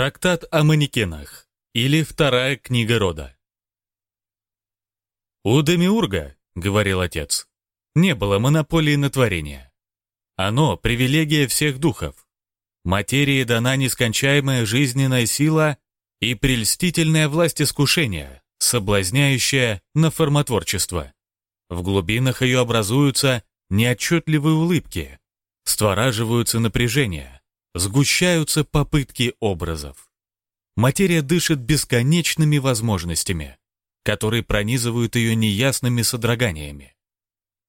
Трактат о манекенах или вторая книга рода. «У Демиурга, — говорил отец, — не было монополии на творение. Оно — привилегия всех духов. Материи дана нескончаемая жизненная сила и прельстительная власть искушения, соблазняющая на формотворчество. В глубинах ее образуются неотчетливые улыбки, створаживаются напряжения, сгущаются попытки образов. Материя дышит бесконечными возможностями, которые пронизывают ее неясными содроганиями.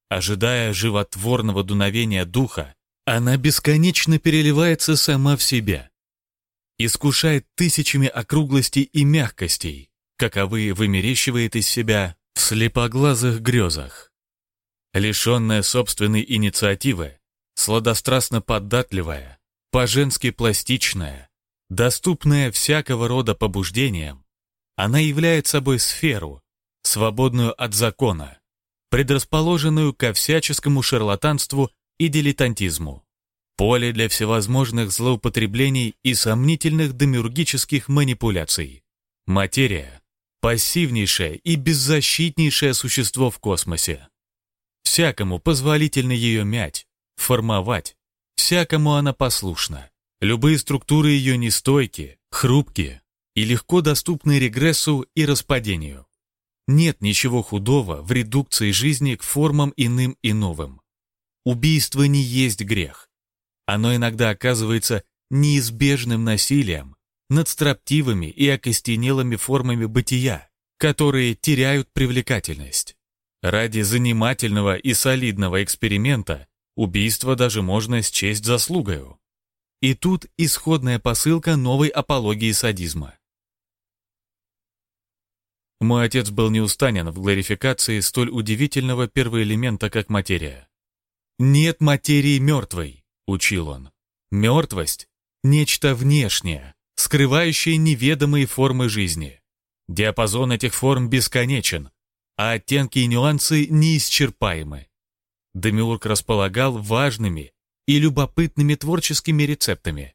Ожидая животворного дуновения духа, она бесконечно переливается сама в себя, искушает тысячами округлостей и мягкостей, каковые вымерещивает из себя в слепоглазых грезах. Лишенная собственной инициативы, сладострастно податливая, по-женски пластичная, доступная всякого рода побуждениям, она является собой сферу, свободную от закона, предрасположенную ко всяческому шарлатанству и дилетантизму, поле для всевозможных злоупотреблений и сомнительных демиургических манипуляций. Материя – пассивнейшее и беззащитнейшее существо в космосе. Всякому позволительно ее мять, формовать, всякому она послушна. Любые структуры ее нестойки, хрупкие и легко доступны регрессу и распадению. Нет ничего худого в редукции жизни к формам иным и новым. Убийство не есть грех. Оно иногда оказывается неизбежным насилием над строптивыми и окостенелыми формами бытия, которые теряют привлекательность. Ради занимательного и солидного эксперимента убийство даже можно счесть заслугою. И тут исходная посылка новой апологии садизма. Мой отец был неустанен в гларификации столь удивительного первоэлемента, как материя. «Нет материи мертвой», — учил он. «Мертвость — нечто внешнее, скрывающее неведомые формы жизни. Диапазон этих форм бесконечен, а оттенки и нюансы неисчерпаемы. Демиург располагал важными и любопытными творческими рецептами.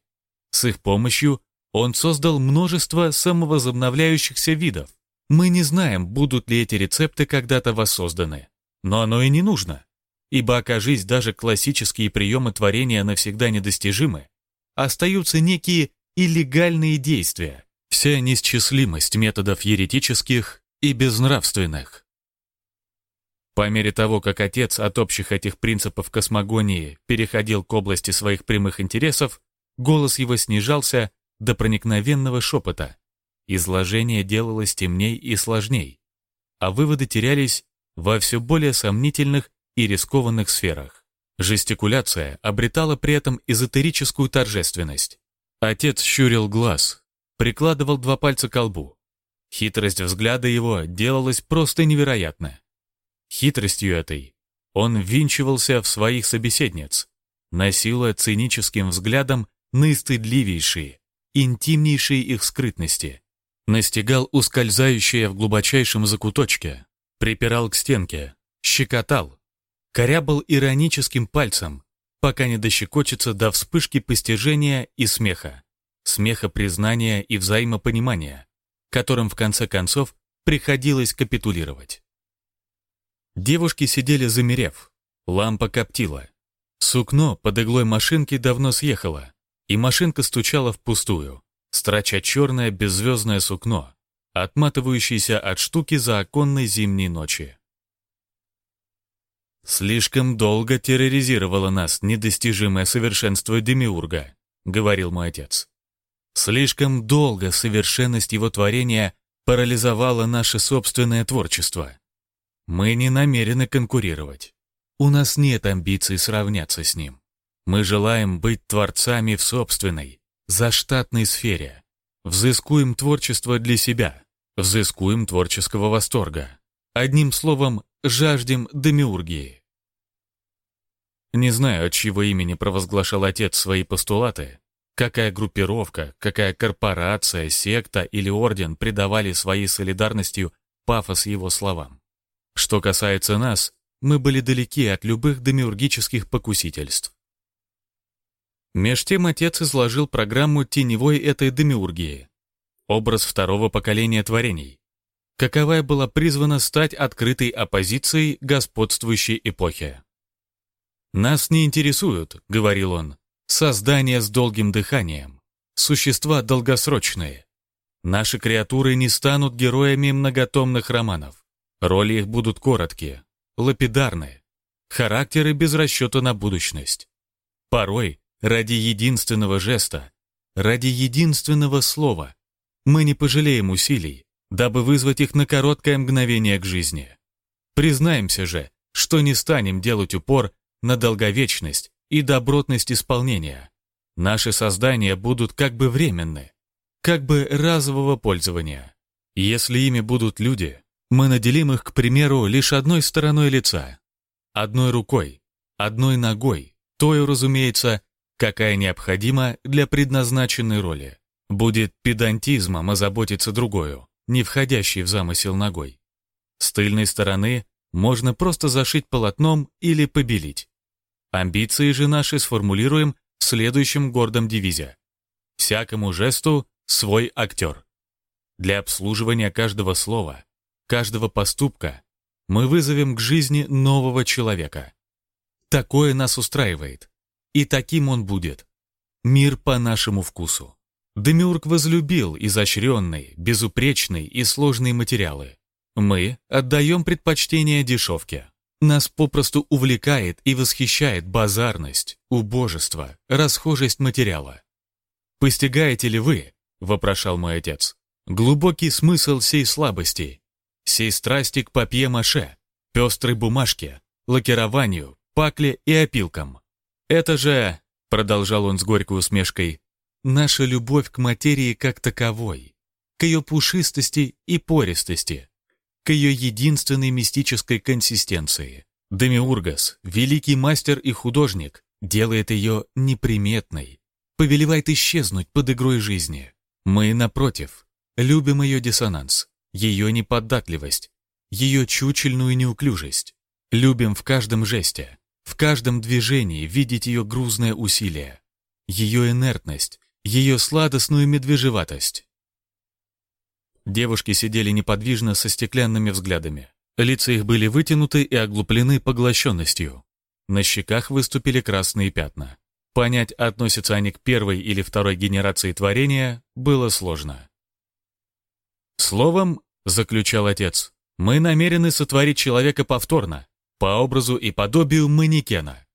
С их помощью он создал множество самовозобновляющихся видов. Мы не знаем, будут ли эти рецепты когда-то воссозданы. Но оно и не нужно. Ибо, окажись, даже классические приемы творения навсегда недостижимы, остаются некие иллегальные действия, вся несчислимость методов еретических и безнравственных. По мере того, как отец от общих этих принципов космогонии переходил к области своих прямых интересов, голос его снижался до проникновенного шепота. Изложение делалось темней и сложней, а выводы терялись во все более сомнительных и рискованных сферах. Жестикуляция обретала при этом эзотерическую торжественность. Отец щурил глаз, прикладывал два пальца к лбу. Хитрость взгляда его делалась просто невероятна. Хитростью этой он ввинчивался в своих собеседниц, насилуя циническим взглядом наистыдливейшие, интимнейшие их скрытности, настигал ускользающее в глубочайшем закуточке, припирал к стенке, щекотал, корябал ироническим пальцем, пока не дощекочется до вспышки постижения и смеха, смеха признания и взаимопонимания, которым в конце концов приходилось капитулировать. Девушки сидели замерев. Лампа коптила. Сукно под иглой машинки давно съехало, и машинка стучала впустую, строча черное беззвездное сукно, отматывающееся от штуки за оконной зимней ночи. «Слишком долго терроризировало нас недостижимое совершенство Демиурга», — говорил мой отец. «Слишком долго совершенность его творения парализовала наше собственное творчество. Мы не намерены конкурировать. У нас нет амбиций сравняться с ним. Мы желаем быть творцами в собственной, заштатной сфере. Взыскуем творчество для себя, взыскуем творческого восторга. Одним словом, жаждем демиургии. Не знаю, от чьего имени провозглашал отец свои постулаты, какая группировка, какая корпорация, секта или орден придавали своей солидарностью пафос его словам. Что касается нас, мы были далеки от любых демиургических покусительств. Меж тем отец изложил программу теневой этой демиургии. Образ второго поколения творений. Каковая была призвана стать открытой оппозицией господствующей эпохи. «Нас не интересуют», — говорил он, — «создания с долгим дыханием, существа долгосрочные. Наши креатуры не станут героями многотомных романов. Роли их будут короткие, лапидарные, характеры без расчета на будущность. Порой ради единственного жеста, ради единственного слова мы не пожалеем усилий, дабы вызвать их на короткое мгновение к жизни. Признаемся же, что не станем делать упор на долговечность и добротность исполнения. Наши создания будут как бы временны, как бы разового пользования. Если ими будут люди, мы наделим их, к примеру, лишь одной стороной лица, одной рукой, одной ногой, той, разумеется, какая необходима для предназначенной роли. Будет педантизмом озаботиться другою, не входящей в замысел ногой. С тыльной стороны можно просто зашить полотном или побелить. Амбиции же наши сформулируем в следующем гордом девизе. Всякому жесту свой актер. Для обслуживания каждого слова, каждого поступка мы вызовем к жизни нового человека. Такое нас устраивает. И таким он будет. Мир по нашему вкусу. Демиург возлюбил изощренные, безупречные и сложные материалы. Мы отдаем предпочтение дешевке. Нас попросту увлекает и восхищает базарность, убожество, расхожесть материала. «Постигаете ли вы, — вопрошал мой отец, — глубокий смысл сей слабости, сей страсти к папье-маше, пестрой бумажке, лакированию, пакле и опилкам? Это же, — продолжал он с горькой усмешкой, — наша любовь к материи как таковой, к ее пушистости и пористости, к ее единственной мистической консистенции. Демиургас, великий мастер и художник, делает ее неприметной, повелевает исчезнуть под игрой жизни. Мы, напротив, любим ее диссонанс, ее неподатливость, ее чучельную неуклюжесть. Любим в каждом жесте, в каждом движении видеть ее грузное усилие, ее инертность, ее сладостную медвежеватость. Девушки сидели неподвижно со стеклянными взглядами. Лица их были вытянуты и оглуплены поглощенностью. На щеках выступили красные пятна. Понять, относятся они к первой или второй генерации творения, было сложно. «Словом, — заключал отец, — мы намерены сотворить человека повторно, по образу и подобию манекена.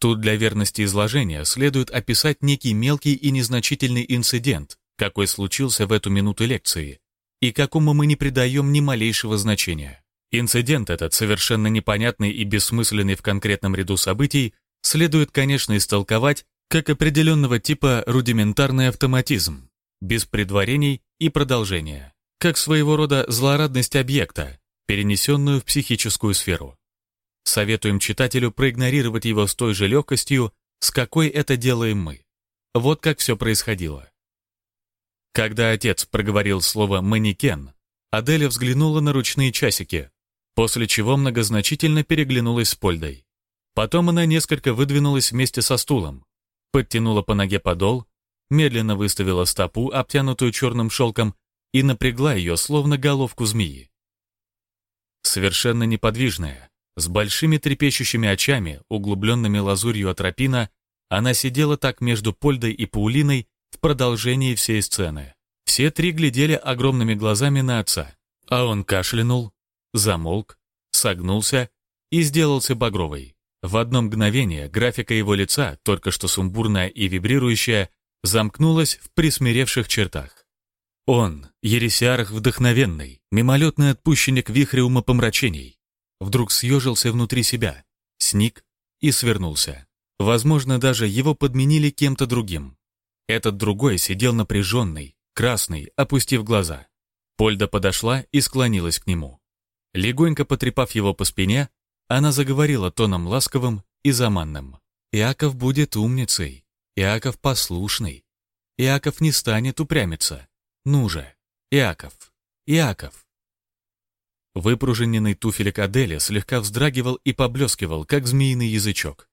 Тут для верности изложения следует описать некий мелкий и незначительный инцидент, какой случился в эту минуту лекции, и какому мы не придаем ни малейшего значения. Инцидент этот, совершенно непонятный и бессмысленный в конкретном ряду событий, следует, конечно, истолковать как определенного типа рудиментарный автоматизм, без предварений и продолжения, как своего рода злорадность объекта, перенесенную в психическую сферу. Советуем читателю проигнорировать его с той же легкостью, с какой это делаем мы. Вот как все происходило. Когда отец проговорил слово «манекен», Аделя взглянула на ручные часики, после чего многозначительно переглянулась с Польдой. Потом она несколько выдвинулась вместе со стулом, подтянула по ноге подол, медленно выставила стопу, обтянутую черным шелком, и напрягла ее, словно головку змеи. Совершенно неподвижная, с большими трепещущими очами, углубленными лазурью атропина, она сидела так между Польдой и Паулиной в продолжении всей сцены. Все три глядели огромными глазами на отца, а он кашлянул, замолк, согнулся и сделался багровый. В одно мгновение графика его лица, только что сумбурная и вибрирующая, замкнулась в присмиревших чертах. Он, ересиарх вдохновенный, мимолетный отпущенник вихря умопомрачений, вдруг съежился внутри себя, сник и свернулся. Возможно, даже его подменили кем-то другим. Этот другой сидел напряженный, красный, опустив глаза. Польда подошла и склонилась к нему. Легонько потрепав его по спине, она заговорила тоном ласковым и заманным. «Иаков будет умницей, Иаков послушный, Иаков не станет упрямиться. Ну же, Иаков, Иаков!» Выпружиненный туфелек Адели слегка вздрагивал и поблескивал, как змеиный язычок.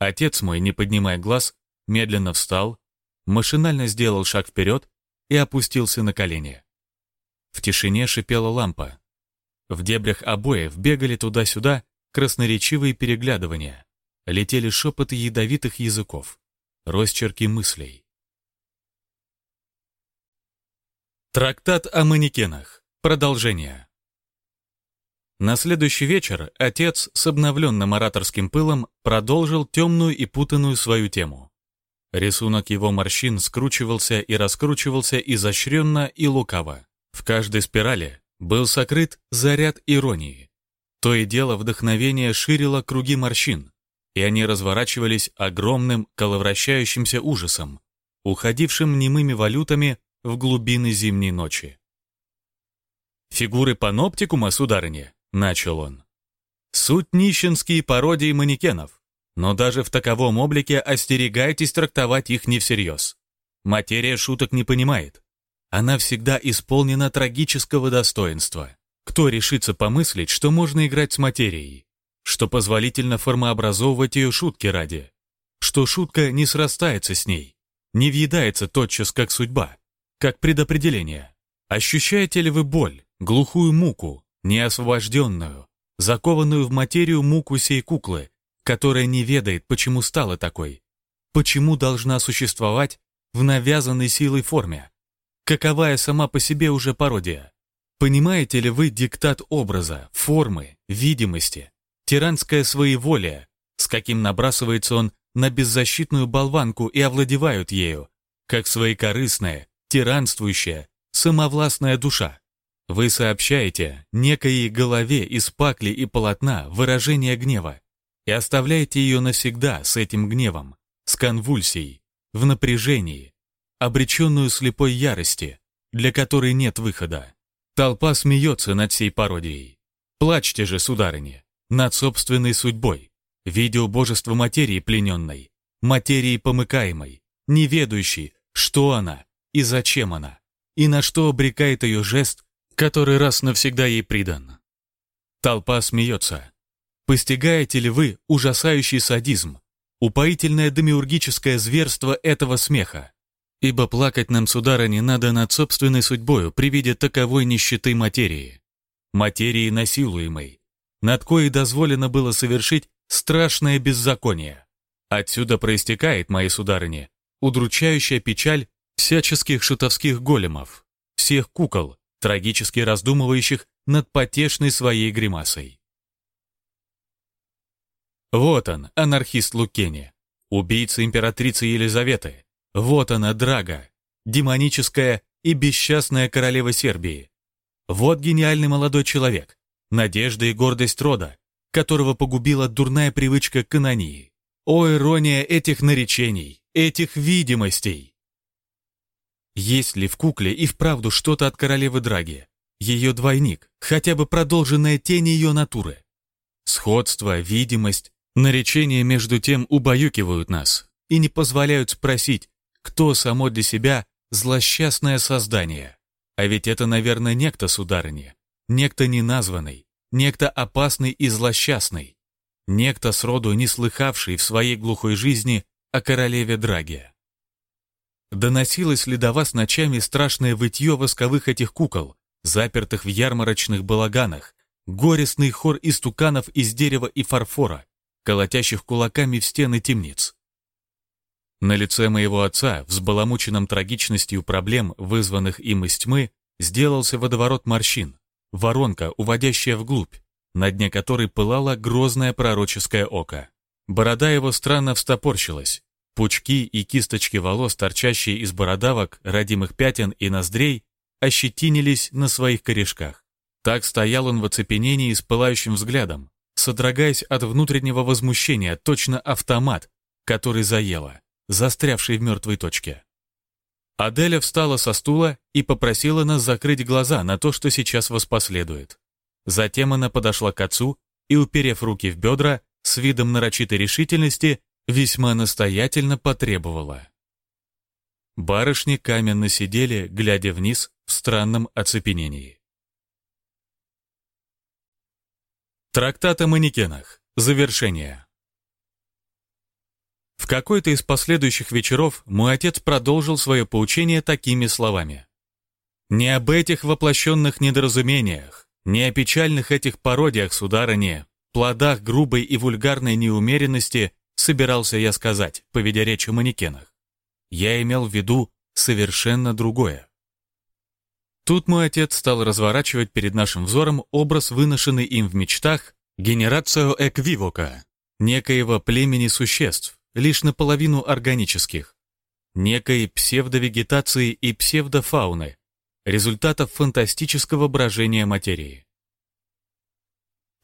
Отец мой, не поднимая глаз, медленно встал, машинально сделал шаг вперед и опустился на колени. В тишине шипела лампа. В дебрях обоев бегали туда-сюда красноречивые переглядывания, летели шепоты ядовитых языков, росчерки мыслей. Трактат о манекенах. Продолжение. На следующий вечер отец с обновленным ораторским пылом продолжил темную и путанную свою тему. Рисунок его морщин скручивался и раскручивался изощренно и лукаво. В каждой спирали был сокрыт заряд иронии. То и дело вдохновение ширило круги морщин, и они разворачивались огромным коловращающимся ужасом, уходившим немыми валютами в глубины зимней ночи. «Фигуры паноптикума, сударыня», — начал он. «Суть нищенские пародии манекенов, но даже в таковом облике остерегайтесь трактовать их не всерьез. Материя шуток не понимает. Она всегда исполнена трагического достоинства. Кто решится помыслить, что можно играть с материей? Что позволительно формообразовывать ее шутки ради? Что шутка не срастается с ней? Не въедается тотчас, как судьба, как предопределение? Ощущаете ли вы боль, глухую муку, неосвобожденную, закованную в материю муку сей куклы, которая не ведает, почему стала такой? Почему должна существовать в навязанной силой форме? каковая сама по себе уже пародия. Понимаете ли вы диктат образа, формы, видимости, тиранское своеволие, с каким набрасывается он на беззащитную болванку и овладевают ею, как своекорыстная, тиранствующая, самовластная душа? Вы сообщаете некой голове из пакли и полотна выражение гнева и оставляете ее навсегда с этим гневом, с конвульсией, в напряжении, обреченную слепой ярости, для которой нет выхода. Толпа смеется над всей пародией. Плачьте же, сударыня, над собственной судьбой, видя убожество материи плененной, материи помыкаемой, не ведущей, что она и зачем она, и на что обрекает ее жест, который раз навсегда ей придан. Толпа смеется. Постигаете ли вы ужасающий садизм, упоительное демиургическое зверство этого смеха? Ибо плакать нам, сударыня, надо над собственной судьбою при виде таковой нищеты материи. Материи насилуемой, над коей дозволено было совершить страшное беззаконие. Отсюда проистекает, мои сударыни, удручающая печаль всяческих шутовских големов, всех кукол, трагически раздумывающих над потешной своей гримасой. Вот он, анархист Лукени, убийца императрицы Елизаветы, вот она, Драга, демоническая и бесчастная королева Сербии. Вот гениальный молодой человек, надежда и гордость рода, которого погубила дурная привычка канонии. О, ирония этих наречений, этих видимостей! Есть ли в кукле и вправду что-то от королевы Драги? Ее двойник, хотя бы продолженная тень ее натуры. Сходство, видимость, наречения между тем убаюкивают нас и не позволяют спросить, кто само для себя злосчастное создание? А ведь это, наверное, некто, сударыня, некто неназванный, некто опасный и злосчастный, некто сроду не слыхавший в своей глухой жизни о королеве Драге. Доносилось ли до вас ночами страшное вытье восковых этих кукол, запертых в ярмарочных балаганах, горестный хор истуканов из дерева и фарфора, колотящих кулаками в стены темниц? На лице моего отца, взбаламученном трагичностью проблем, вызванных им из тьмы, сделался водоворот морщин, воронка, уводящая вглубь, на дне которой пылало грозное пророческое око. Борода его странно встопорщилась. Пучки и кисточки волос, торчащие из бородавок, родимых пятен и ноздрей, ощетинились на своих корешках. Так стоял он в оцепенении с пылающим взглядом, содрогаясь от внутреннего возмущения, точно автомат, который заело застрявший в мертвой точке. Аделя встала со стула и попросила нас закрыть глаза на то, что сейчас воспоследует. Затем она подошла к отцу и, уперев руки в бедра, с видом нарочитой решительности, весьма настоятельно потребовала. Барышни каменно сидели, глядя вниз в странном оцепенении. Трактат о манекенах. Завершение. какой-то из последующих вечеров мой отец продолжил свое поучение такими словами. «Не об этих воплощенных недоразумениях, не о печальных этих пародиях, сударыне, плодах грубой и вульгарной неумеренности собирался я сказать, поведя речь о манекенах. Я имел в виду совершенно другое. Тут мой отец стал разворачивать перед нашим взором образ, выношенный им в мечтах, генерацию эквивока, некоего племени существ, лишь наполовину органических, некой псевдовегетации и псевдофауны, результатов фантастического брожения материи.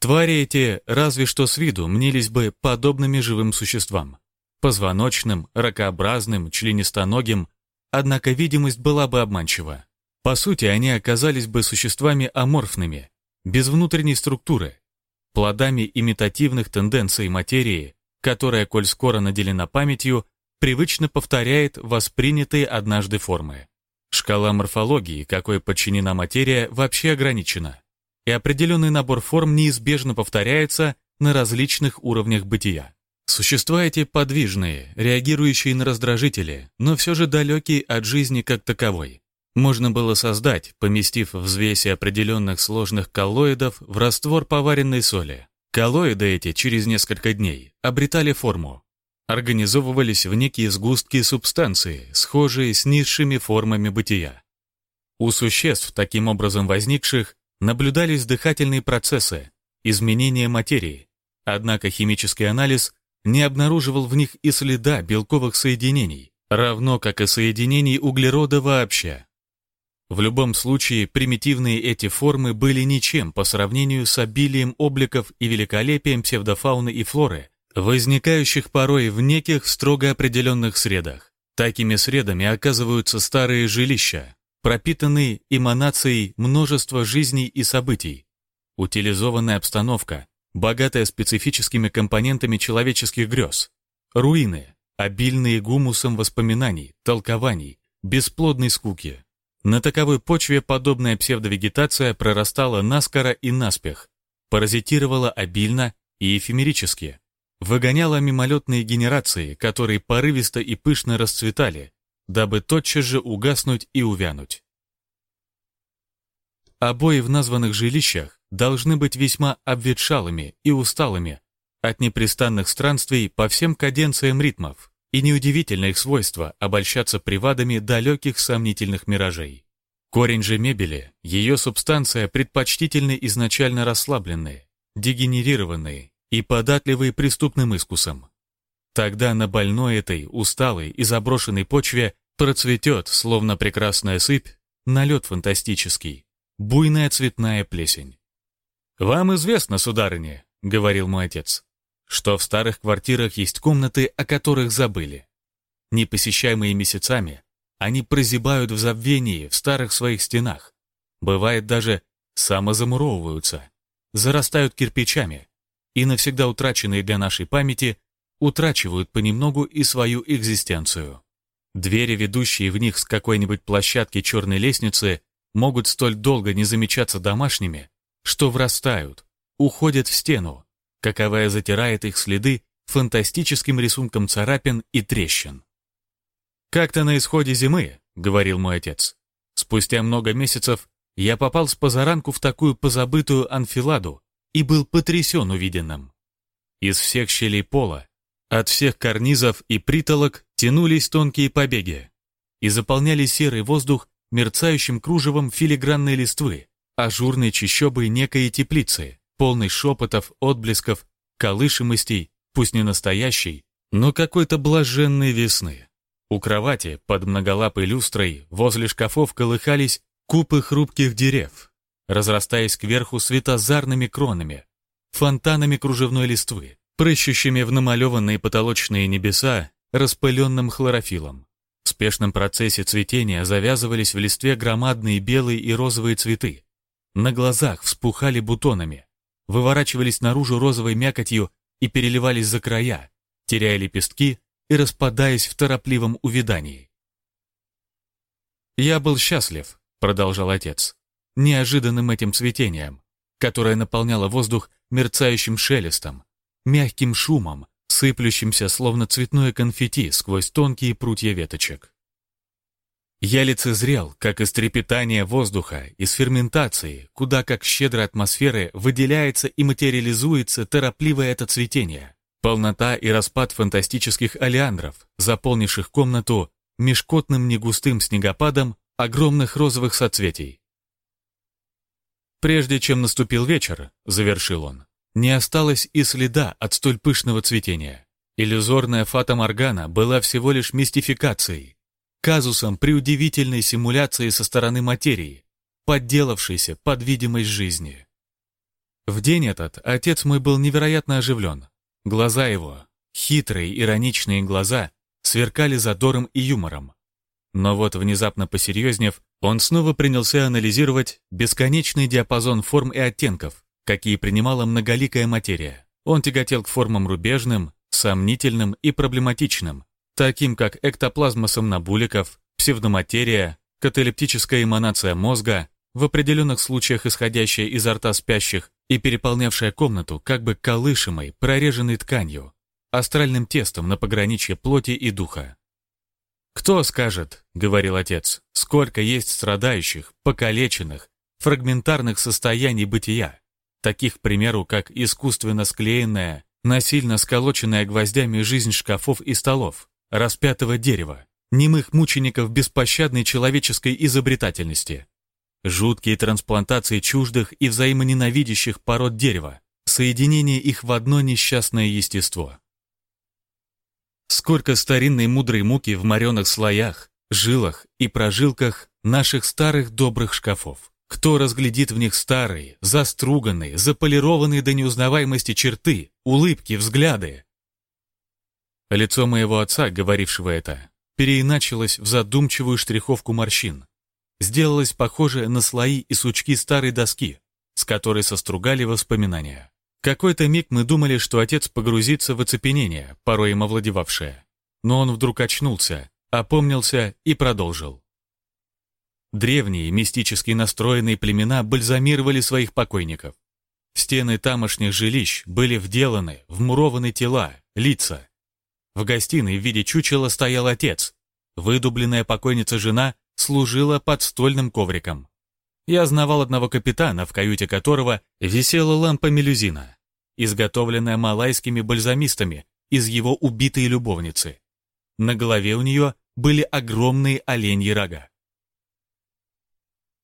Твари эти разве что с виду мнились бы подобными живым существам, позвоночным, ракообразным, членистоногим, однако видимость была бы обманчива. По сути, они оказались бы существами аморфными, без внутренней структуры, плодами имитативных тенденций материи, которая, коль скоро наделена памятью, привычно повторяет воспринятые однажды формы. Шкала морфологии, какой подчинена материя, вообще ограничена, и определенный набор форм неизбежно повторяется на различных уровнях бытия. Существа эти подвижные, реагирующие на раздражители, но все же далекие от жизни как таковой. Можно было создать, поместив взвеси определенных сложных коллоидов в раствор поваренной соли. Коллоиды эти через несколько дней обретали форму, организовывались в некие сгустки субстанции, схожие с низшими формами бытия. У существ, таким образом возникших, наблюдались дыхательные процессы, изменения материи, однако химический анализ не обнаруживал в них и следа белковых соединений, равно как и соединений углерода вообще. В любом случае, примитивные эти формы были ничем по сравнению с обилием обликов и великолепием псевдофауны и флоры, возникающих порой в неких строго определенных средах. Такими средами оказываются старые жилища, пропитанные эманацией множества жизней и событий, утилизованная обстановка, богатая специфическими компонентами человеческих грез, руины, обильные гумусом воспоминаний, толкований, бесплодной скуки. На таковой почве подобная псевдовегетация прорастала наскоро и наспех, паразитировала обильно и эфемерически, выгоняла мимолетные генерации, которые порывисто и пышно расцветали, дабы тотчас же угаснуть и увянуть. Обои в названных жилищах должны быть весьма обветшалыми и усталыми от непрестанных странствий по всем каденциям ритмов, и неудивительно их свойство обольщаться привадами далеких сомнительных миражей. Корень же мебели, ее субстанция предпочтительны изначально расслабленные, дегенерированные и податливые преступным искусом. Тогда на больной этой, усталой и заброшенной почве процветет, словно прекрасная сыпь, налет фантастический, буйная цветная плесень. «Вам известно, сударыня», — говорил мой отец, что в старых квартирах есть комнаты, о которых забыли. Непосещаемые месяцами, они прозябают в забвении в старых своих стенах. Бывает даже самозамуровываются, зарастают кирпичами и навсегда утраченные для нашей памяти утрачивают понемногу и свою экзистенцию. Двери, ведущие в них с какой-нибудь площадки черной лестницы, могут столь долго не замечаться домашними, что врастают, уходят в стену, каковая затирает их следы фантастическим рисунком царапин и трещин. «Как-то на исходе зимы», — говорил мой отец, «спустя много месяцев я попал с позаранку в такую позабытую анфиладу и был потрясен увиденным. Из всех щелей пола, от всех карнизов и притолок тянулись тонкие побеги и заполняли серый воздух мерцающим кружевом филигранной листвы, ажурной чащобой некой теплицы, полный шепотов, отблесков, колышемостей, пусть не настоящей, но какой-то блаженной весны. У кровати, под многолапой люстрой, возле шкафов колыхались купы хрупких дерев, разрастаясь кверху светозарными кронами, фонтанами кружевной листвы, прыщущими в намалеванные потолочные небеса распыленным хлорофилом. В спешном процессе цветения завязывались в листве громадные белые и розовые цветы. На глазах вспухали бутонами, выворачивались наружу розовой мякотью и переливались за края, теряя лепестки и распадаясь в торопливом увядании. «Я был счастлив», — продолжал отец, неожиданным этим цветением, которое наполняло воздух мерцающим шелестом, мягким шумом, сыплющимся, словно цветное конфетти сквозь тонкие прутья веточек. Я лицезрел, как из трепетания воздуха, из ферментации, куда как щедрой атмосферы выделяется и материализуется торопливое это цветение, полнота и распад фантастических алиандров, заполнивших комнату мешкотным негустым снегопадом огромных розовых соцветий. Прежде чем наступил вечер, завершил он, не осталось и следа от столь пышного цветения. Иллюзорная фата Моргана была всего лишь мистификацией, казусом при удивительной симуляции со стороны материи, подделавшейся под видимость жизни. В день этот отец мой был невероятно оживлен. Глаза его, хитрые, ироничные глаза, сверкали задором и юмором. Но вот внезапно посерьезнев, он снова принялся анализировать бесконечный диапазон форм и оттенков, какие принимала многоликая материя. Он тяготел к формам рубежным, сомнительным и проблематичным, таким как эктоплазма сомнобуликов, псевдоматерия, каталептическая эманация мозга, в определенных случаях исходящая изо рта спящих и переполнявшая комнату как бы колышемой, прореженной тканью, астральным тестом на пограничье плоти и духа. «Кто скажет, — говорил отец, — сколько есть страдающих, покалеченных, фрагментарных состояний бытия, таких, к примеру, как искусственно склеенная, насильно сколоченная гвоздями жизнь шкафов и столов, распятого дерева, немых мучеников беспощадной человеческой изобретательности, жуткие трансплантации чуждых и взаимоненавидящих пород дерева, соединение их в одно несчастное естество. Сколько старинной мудрой муки в мореных слоях, жилах и прожилках наших старых добрых шкафов. Кто разглядит в них старые, заструганные, заполированные до неузнаваемости черты, улыбки, взгляды? Лицо моего отца, говорившего это, переиначилось в задумчивую штриховку морщин. Сделалось похоже на слои и сучки старой доски, с которой состругали воспоминания. Какой-то миг мы думали, что отец погрузится в оцепенение, порой им овладевавшее. Но он вдруг очнулся, опомнился и продолжил. Древние, мистически настроенные племена бальзамировали своих покойников. Стены тамошних жилищ были вделаны, вмурованы тела, лица. В гостиной в виде чучела стоял отец. Выдубленная покойница жена служила подстольным ковриком. Я знавал одного капитана, в каюте которого висела лампа мелюзина, изготовленная малайскими бальзамистами из его убитой любовницы. На голове у нее были огромные оленьи рога.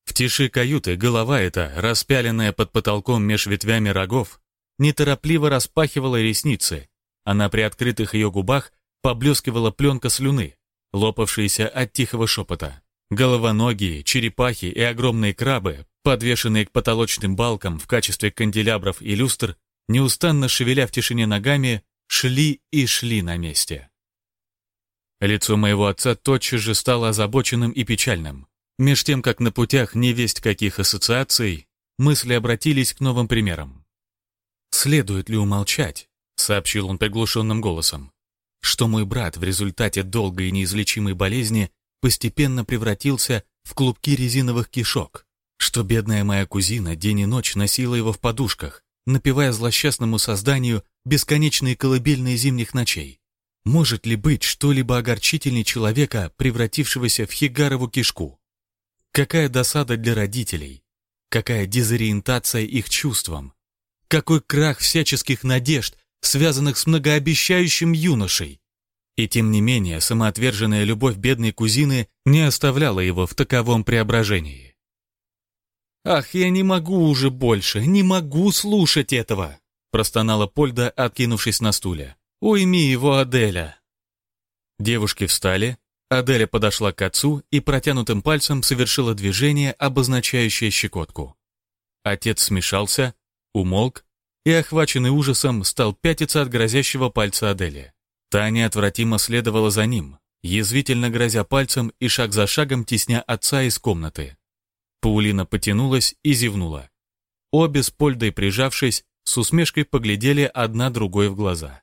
В тиши каюты голова эта, распяленная под потолком меж ветвями рогов, неторопливо распахивала ресницы, а на приоткрытых ее губах поблескивала пленка слюны, лопавшаяся от тихого шепота. Головоногие, черепахи и огромные крабы, подвешенные к потолочным балкам в качестве канделябров и люстр, неустанно шевеля в тишине ногами, шли и шли на месте. Лицо моего отца тотчас же стало озабоченным и печальным. Меж тем, как на путях невесть каких ассоциаций, мысли обратились к новым примерам. «Следует ли умолчать?» — сообщил он приглушенным голосом, что мой брат в результате долгой и неизлечимой болезни постепенно превратился в клубки резиновых кишок, что бедная моя кузина день и ночь носила его в подушках, напевая злосчастному созданию бесконечные колыбельные зимних ночей. Может ли быть что-либо огорчительней человека, превратившегося в хигарову кишку? Какая досада для родителей, какая дезориентация их чувствам, какой крах всяческих надежд, связанных с многообещающим юношей, и тем не менее, самоотверженная любовь бедной кузины не оставляла его в таковом преображении. «Ах, я не могу уже больше, не могу слушать этого!» простонала Польда, откинувшись на стуле. «Уйми его, Аделя!» Девушки встали, Аделя подошла к отцу и протянутым пальцем совершила движение, обозначающее щекотку. Отец смешался, умолк и, охваченный ужасом, стал пятиться от грозящего пальца Адели. Та неотвратимо следовала за ним, язвительно грозя пальцем и шаг за шагом тесня отца из комнаты. Паулина потянулась и зевнула. Обе с Польдой прижавшись, с усмешкой поглядели одна другой в глаза.